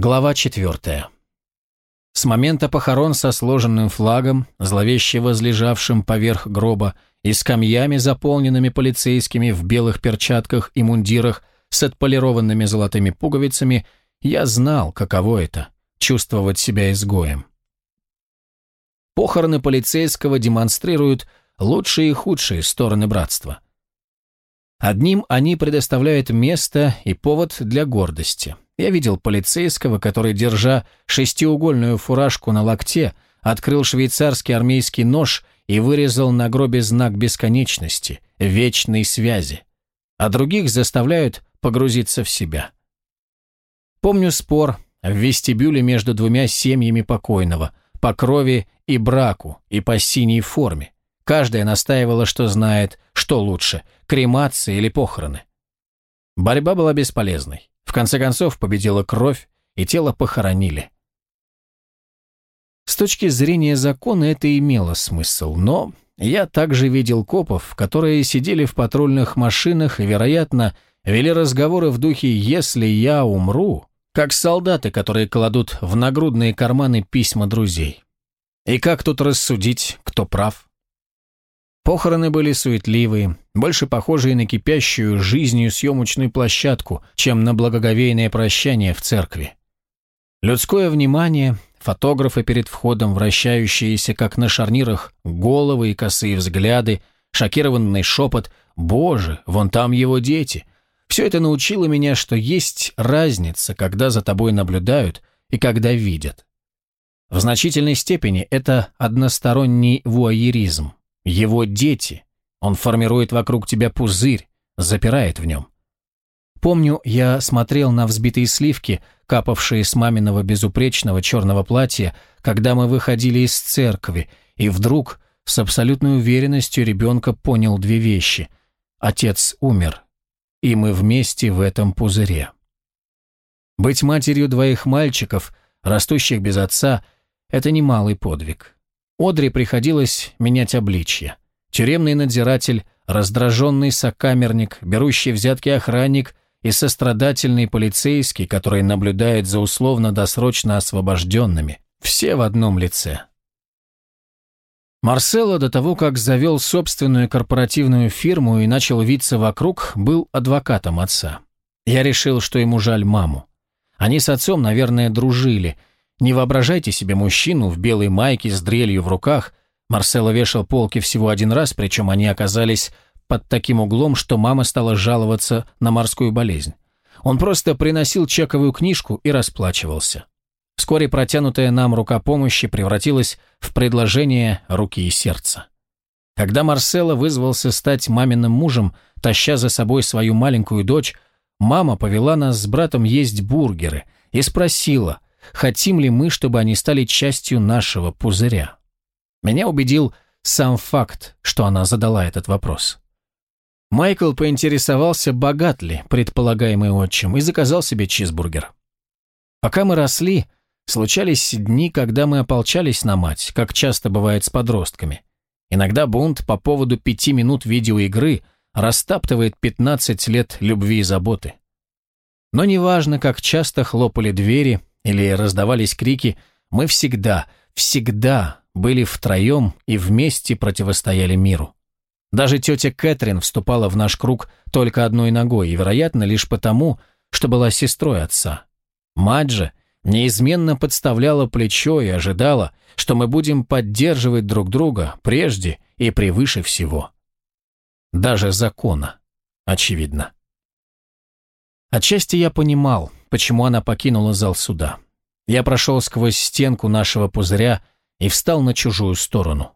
Глава четвертая. С момента похорон со сложенным флагом, зловеще возлежавшим поверх гроба, и скамьями, заполненными полицейскими в белых перчатках и мундирах с отполированными золотыми пуговицами, я знал, каково это – чувствовать себя изгоем. Похороны полицейского демонстрируют лучшие и худшие стороны братства. Одним они предоставляют место и повод для гордости – я видел полицейского, который, держа шестиугольную фуражку на локте, открыл швейцарский армейский нож и вырезал на гробе знак бесконечности, вечной связи, а других заставляют погрузиться в себя. Помню спор в вестибюле между двумя семьями покойного, по крови и браку, и по синей форме. Каждая настаивала, что знает, что лучше – кремация или похороны. Борьба была бесполезной. В конце концов победила кровь, и тело похоронили. С точки зрения закона это имело смысл, но я также видел копов, которые сидели в патрульных машинах и, вероятно, вели разговоры в духе «если я умру», как солдаты, которые кладут в нагрудные карманы письма друзей. И как тут рассудить, кто прав? Похороны были суетливые, больше похожие на кипящую жизнью съемочную площадку, чем на благоговейное прощание в церкви. Людское внимание, фотографы перед входом, вращающиеся, как на шарнирах, головы и косые взгляды, шокированный шепот «Боже, вон там его дети!» Все это научило меня, что есть разница, когда за тобой наблюдают и когда видят. В значительной степени это односторонний вуайеризм. Его дети. Он формирует вокруг тебя пузырь, запирает в нем. Помню, я смотрел на взбитые сливки, капавшие с маминого безупречного черного платья, когда мы выходили из церкви, и вдруг с абсолютной уверенностью ребенка понял две вещи. Отец умер, и мы вместе в этом пузыре. Быть матерью двоих мальчиков, растущих без отца, это немалый подвиг. Одри приходилось менять обличье. Тюремный надзиратель, раздраженный сокамерник, берущий взятки охранник и сострадательный полицейский, который наблюдает за условно-досрочно освобожденными. Все в одном лице. Марсело до того, как завел собственную корпоративную фирму и начал виться вокруг, был адвокатом отца. Я решил, что ему жаль маму. Они с отцом, наверное, дружили – не воображайте себе мужчину в белой майке с дрелью в руках. Марсело вешал полки всего один раз, причем они оказались под таким углом, что мама стала жаловаться на морскую болезнь. Он просто приносил чековую книжку и расплачивался. Вскоре протянутая нам рука помощи превратилась в предложение руки и сердца. Когда Марсело вызвался стать маминым мужем, таща за собой свою маленькую дочь, мама повела нас с братом есть бургеры и спросила – хотим ли мы, чтобы они стали частью нашего пузыря. Меня убедил сам факт, что она задала этот вопрос. Майкл поинтересовался, богат ли предполагаемый отчим, и заказал себе чизбургер. Пока мы росли, случались дни, когда мы ополчались на мать, как часто бывает с подростками. Иногда бунт по поводу пяти минут видеоигры растаптывает 15 лет любви и заботы. Но неважно, как часто хлопали двери, или раздавались крики, мы всегда, всегда были втроем и вместе противостояли миру. Даже тетя Кэтрин вступала в наш круг только одной ногой, и, вероятно, лишь потому, что была сестрой отца. Мать же неизменно подставляла плечо и ожидала, что мы будем поддерживать друг друга прежде и превыше всего. Даже закона, очевидно. Отчасти я понимал, почему она покинула зал суда. Я прошел сквозь стенку нашего пузыря и встал на чужую сторону.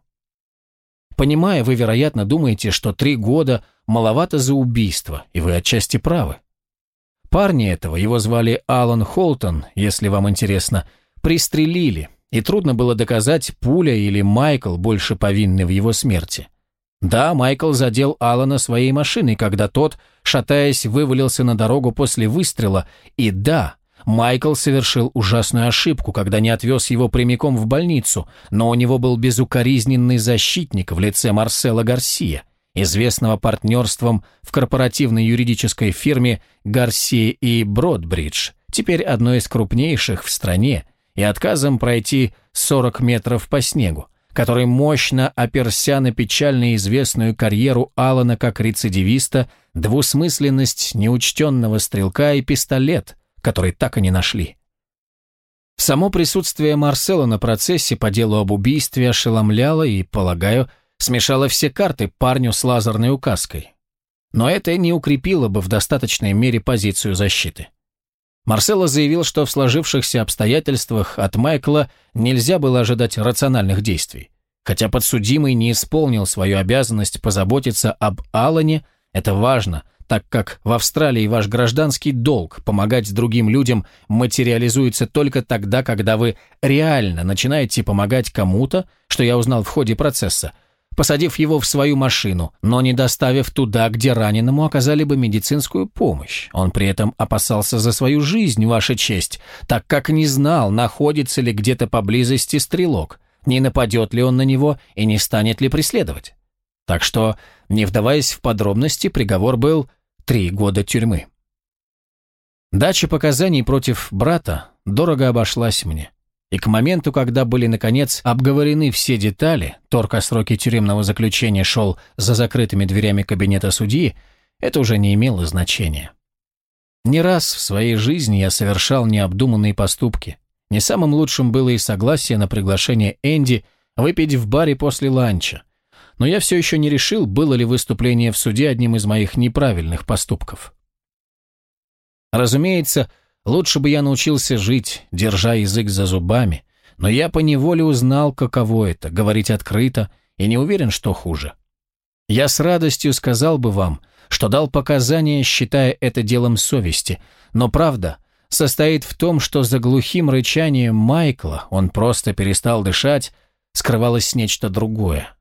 Понимая, вы, вероятно, думаете, что три года маловато за убийство, и вы отчасти правы. Парни этого, его звали Алан Холтон, если вам интересно, пристрелили, и трудно было доказать, пуля или Майкл больше повинны в его смерти. Да, Майкл задел Алана своей машиной, когда тот, шатаясь, вывалился на дорогу после выстрела, и да, Майкл совершил ужасную ошибку, когда не отвез его прямиком в больницу, но у него был безукоризненный защитник в лице Марсела Гарсия, известного партнерством в корпоративной юридической фирме «Гарсия и Бродбридж», теперь одной из крупнейших в стране, и отказом пройти 40 метров по снегу, который мощно оперся на печально известную карьеру Алана как рецидивиста, двусмысленность неучтенного стрелка и пистолет, который так и не нашли. Само присутствие Марсела на процессе по делу об убийстве ошеломляло и, полагаю, смешало все карты парню с лазерной указкой. Но это не укрепило бы в достаточной мере позицию защиты. Марсело заявил, что в сложившихся обстоятельствах от Майкла нельзя было ожидать рациональных действий. Хотя подсудимый не исполнил свою обязанность позаботиться об Алане, это важно, так как в Австралии ваш гражданский долг помогать другим людям материализуется только тогда, когда вы реально начинаете помогать кому-то, что я узнал в ходе процесса, посадив его в свою машину, но не доставив туда, где раненому оказали бы медицинскую помощь. Он при этом опасался за свою жизнь, ваша честь, так как не знал, находится ли где-то поблизости стрелок, не нападет ли он на него и не станет ли преследовать. Так что, не вдаваясь в подробности, приговор был три года тюрьмы. Дача показаний против брата дорого обошлась мне и к моменту, когда были, наконец, обговорены все детали, торг о сроке тюремного заключения шел за закрытыми дверями кабинета судьи, это уже не имело значения. Не раз в своей жизни я совершал необдуманные поступки. Не самым лучшим было и согласие на приглашение Энди выпить в баре после ланча. Но я все еще не решил, было ли выступление в суде одним из моих неправильных поступков. Разумеется, Лучше бы я научился жить, держа язык за зубами, но я поневоле узнал, каково это, говорить открыто, и не уверен, что хуже. Я с радостью сказал бы вам, что дал показания, считая это делом совести, но правда состоит в том, что за глухим рычанием Майкла, он просто перестал дышать, скрывалось нечто другое.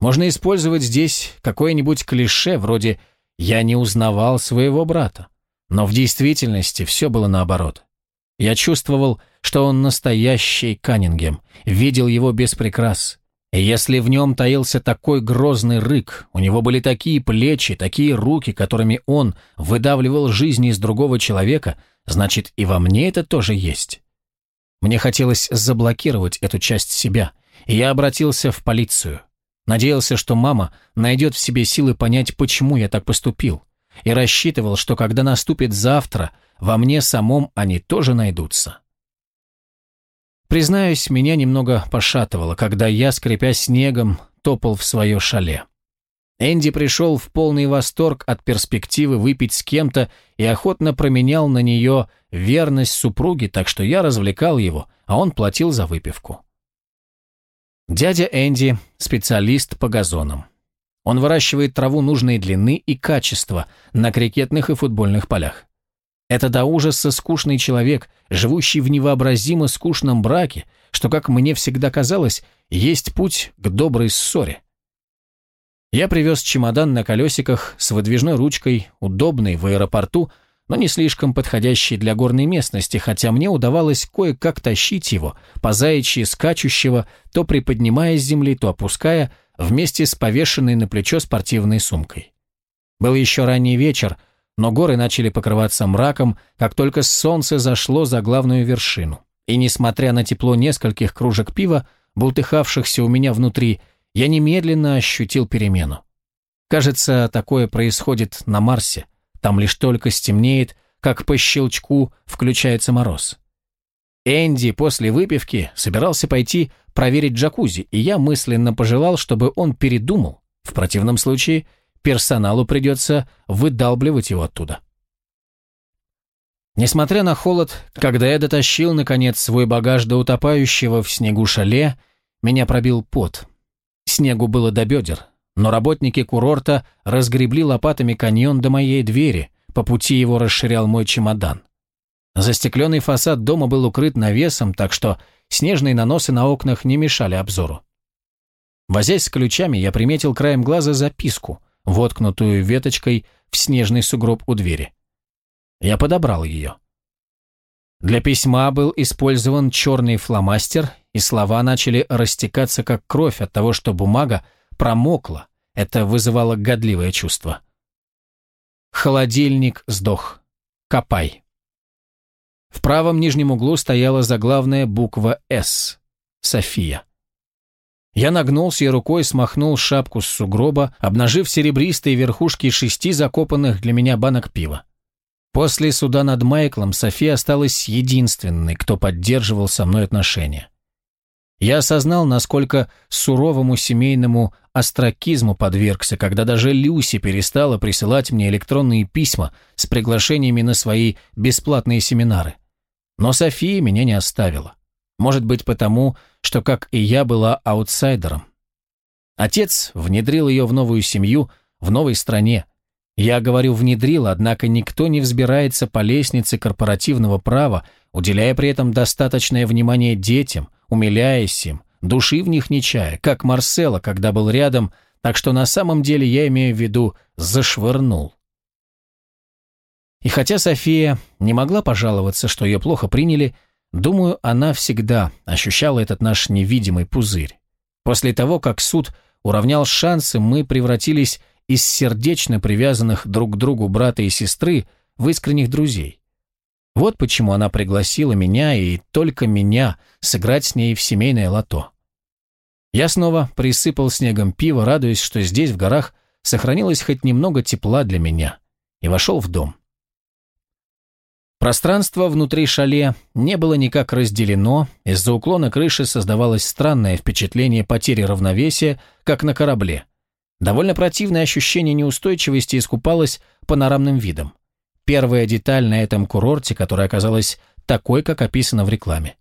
Можно использовать здесь какое-нибудь клише вроде «я не узнавал своего брата». Но в действительности все было наоборот. Я чувствовал, что он настоящий Каннингем, видел его без прикрас. И если в нем таился такой грозный рык, у него были такие плечи, такие руки, которыми он выдавливал жизнь из другого человека, значит и во мне это тоже есть. Мне хотелось заблокировать эту часть себя, и я обратился в полицию. Надеялся, что мама найдет в себе силы понять, почему я так поступил и рассчитывал, что когда наступит завтра, во мне самом они тоже найдутся. Признаюсь, меня немного пошатывало, когда я, скрипя снегом, топал в свое шале. Энди пришел в полный восторг от перспективы выпить с кем-то и охотно променял на нее верность супруги, так что я развлекал его, а он платил за выпивку. Дядя Энди – специалист по газонам. Он выращивает траву нужной длины и качества на крикетных и футбольных полях. Это до ужаса скучный человек, живущий в невообразимо скучном браке, что, как мне всегда казалось, есть путь к доброй ссоре. Я привез чемодан на колесиках с выдвижной ручкой, удобный в аэропорту, но не слишком подходящий для горной местности, хотя мне удавалось кое-как тащить его, по заячьи скачущего, то приподнимая с земли, то опуская, вместе с повешенной на плечо спортивной сумкой. Был еще ранний вечер, но горы начали покрываться мраком, как только солнце зашло за главную вершину. И несмотря на тепло нескольких кружек пива, бултыхавшихся у меня внутри, я немедленно ощутил перемену. Кажется, такое происходит на Марсе. Там лишь только стемнеет, как по щелчку включается мороз. Энди после выпивки собирался пойти проверить джакузи, и я мысленно пожелал, чтобы он передумал. В противном случае персоналу придется выдалбливать его оттуда. Несмотря на холод, когда я дотащил, наконец, свой багаж до утопающего в снегу шале, меня пробил пот. Снегу было до бедер, но работники курорта разгребли лопатами каньон до моей двери, по пути его расширял мой чемодан. Застекленный фасад дома был укрыт навесом, так что снежные наносы на окнах не мешали обзору. Возясь с ключами, я приметил краем глаза записку, воткнутую веточкой в снежный сугроб у двери. Я подобрал ее. Для письма был использован черный фломастер, и слова начали растекаться как кровь от того, что бумага промокла. Это вызывало годливое чувство. Холодильник сдох. Копай. В правом нижнем углу стояла заглавная буква «С» – София. Я нагнулся и рукой смахнул шапку с сугроба, обнажив серебристые верхушки шести закопанных для меня банок пива. После суда над Майклом София осталась единственной, кто поддерживал со мной отношения. Я осознал, насколько суровому семейному остракизму подвергся, когда даже Люси перестала присылать мне электронные письма с приглашениями на свои бесплатные семинары. Но София меня не оставила. Может быть потому, что, как и я, была аутсайдером. Отец внедрил ее в новую семью, в новой стране. Я говорю «внедрил», однако никто не взбирается по лестнице корпоративного права, уделяя при этом достаточное внимание детям, умиляясь им, души в них не чая, как Марсела, когда был рядом, так что на самом деле я имею в виду «зашвырнул». И хотя София не могла пожаловаться, что ее плохо приняли, думаю, она всегда ощущала этот наш невидимый пузырь. После того, как суд уравнял шансы, мы превратились из сердечно привязанных друг к другу брата и сестры в искренних друзей. Вот почему она пригласила меня и только меня сыграть с ней в семейное лото. Я снова присыпал снегом пиво, радуясь, что здесь, в горах, сохранилось хоть немного тепла для меня, и вошел в дом. Пространство внутри шале не было никак разделено, из-за уклона крыши создавалось странное впечатление потери равновесия, как на корабле – Довольно противное ощущение неустойчивости искупалось панорамным видом. Первая деталь на этом курорте, которая оказалась такой, как описано в рекламе.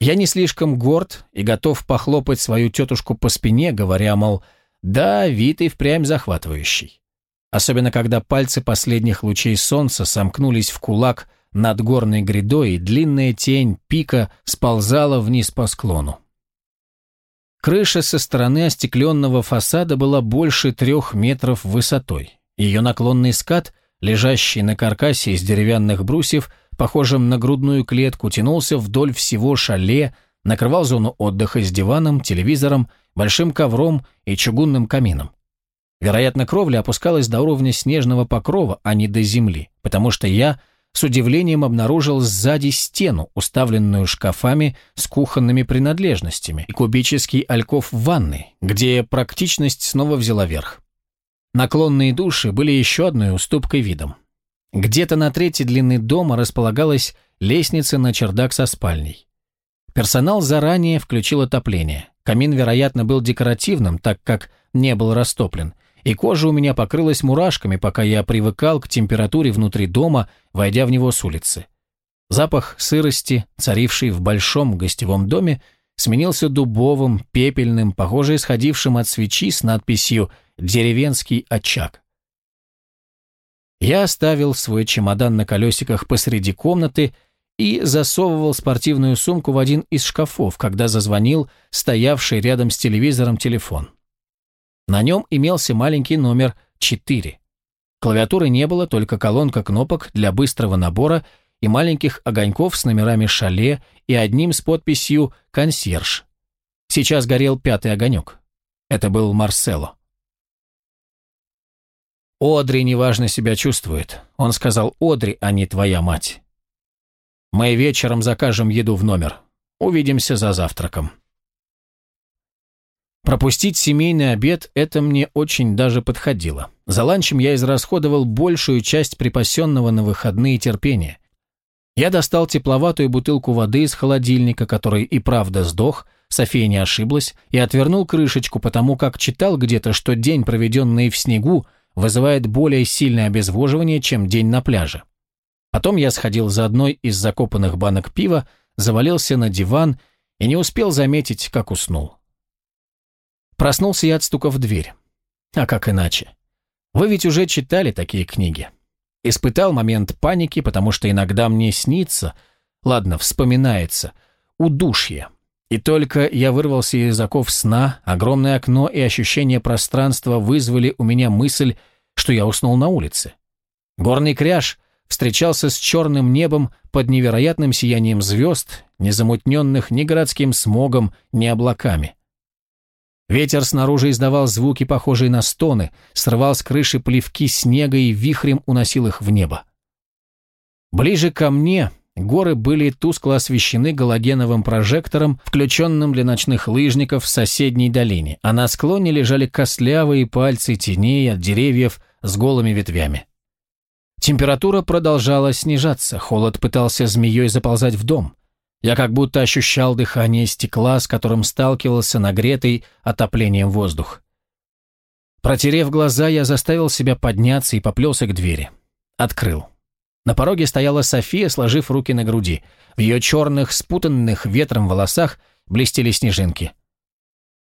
Я не слишком горд и готов похлопать свою тетушку по спине, говоря, мол, да, вид и впрямь захватывающий. Особенно, когда пальцы последних лучей солнца сомкнулись в кулак над горной грядой, и длинная тень пика сползала вниз по склону. Крыша со стороны остекленного фасада была больше трех метров высотой. Ее наклонный скат, лежащий на каркасе из деревянных брусьев, похожим на грудную клетку, тянулся вдоль всего шале, накрывал зону отдыха с диваном, телевизором, большим ковром и чугунным камином. Вероятно, кровля опускалась до уровня снежного покрова, а не до земли, потому что я – с удивлением обнаружил сзади стену, уставленную шкафами с кухонными принадлежностями, и кубический альков в ванной, где практичность снова взяла верх. Наклонные души были еще одной уступкой видом. Где-то на третьей длины дома располагалась лестница на чердак со спальней. Персонал заранее включил отопление. Камин, вероятно, был декоративным, так как не был растоплен – и кожа у меня покрылась мурашками, пока я привыкал к температуре внутри дома, войдя в него с улицы. Запах сырости, царивший в большом гостевом доме, сменился дубовым, пепельным, похоже исходившим от свечи с надписью «Деревенский очаг». Я оставил свой чемодан на колесиках посреди комнаты и засовывал спортивную сумку в один из шкафов, когда зазвонил стоявший рядом с телевизором телефон. На нем имелся маленький номер 4. Клавиатуры не было, только колонка кнопок для быстрого набора и маленьких огоньков с номерами шале и одним с подписью «Консьерж». Сейчас горел пятый огонек. Это был Марсело. «Одри неважно себя чувствует», — он сказал Одри, а не твоя мать. «Мы вечером закажем еду в номер. Увидимся за завтраком». Пропустить семейный обед – это мне очень даже подходило. За ланчем я израсходовал большую часть припасенного на выходные терпения. Я достал тепловатую бутылку воды из холодильника, который и правда сдох, София не ошиблась, и отвернул крышечку, потому как читал где-то, что день, проведенный в снегу, вызывает более сильное обезвоживание, чем день на пляже. Потом я сходил за одной из закопанных банок пива, завалился на диван и не успел заметить, как уснул. Проснулся я от стука в дверь. А как иначе? Вы ведь уже читали такие книги. Испытал момент паники, потому что иногда мне снится, ладно, вспоминается, удушье. И только я вырвался из оков сна, огромное окно и ощущение пространства вызвали у меня мысль, что я уснул на улице. Горный кряж встречался с черным небом под невероятным сиянием звезд, не замутненных ни городским смогом, ни облаками. Ветер снаружи издавал звуки, похожие на стоны, срывал с крыши плевки снега и вихрем уносил их в небо. Ближе ко мне Горы были тускло освещены галогеновым прожектором, включенным для ночных лыжников в соседней долине, а на склоне лежали костлявые пальцы теней от деревьев с голыми ветвями. Температура продолжала снижаться, холод пытался змеей заползать в дом. Я как будто ощущал дыхание стекла, с которым сталкивался нагретый отоплением воздух. Протерев глаза, я заставил себя подняться и поплелся к двери. Открыл. На пороге стояла София, сложив руки на груди. В ее черных, спутанных ветром волосах блестели снежинки.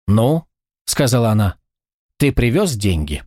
«Ну?» — сказала она. «Ты привез деньги?»